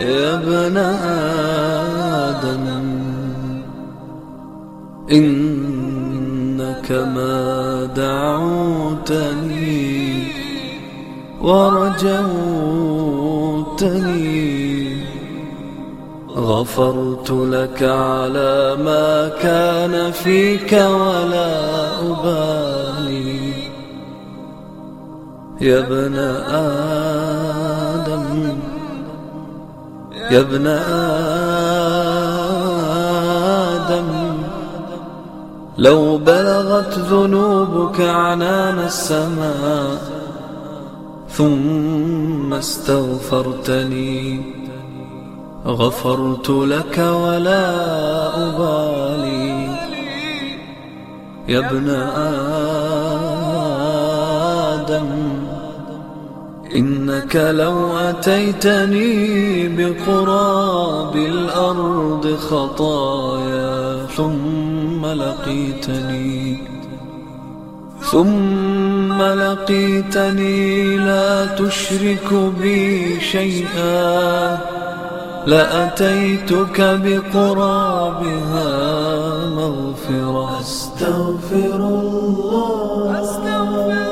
يا ابن آدم إنك ما دعوتني ورجوتني. غفرت لك على ما كان فيك ولا أبالي. يا ابن آدم يا ابن آدم لو بلغت ذنوبك عنان السماء ثم استغفرتني غفرت لك ولا أبالي. يا ابن آدم إنك لو أتيتني بقراب الأرض خطايا ثم لقيتني ثم لقيتني لا تشرك بي شيئا لأتيتك بقرابها مغفرة. أستغفر الله. أستغفر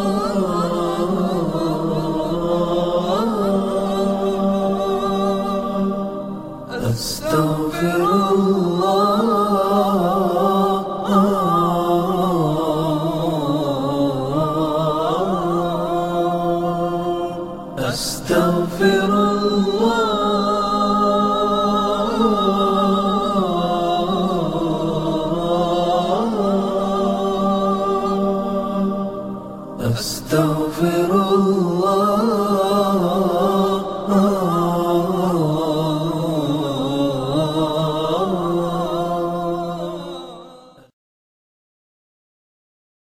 أستغفر الله.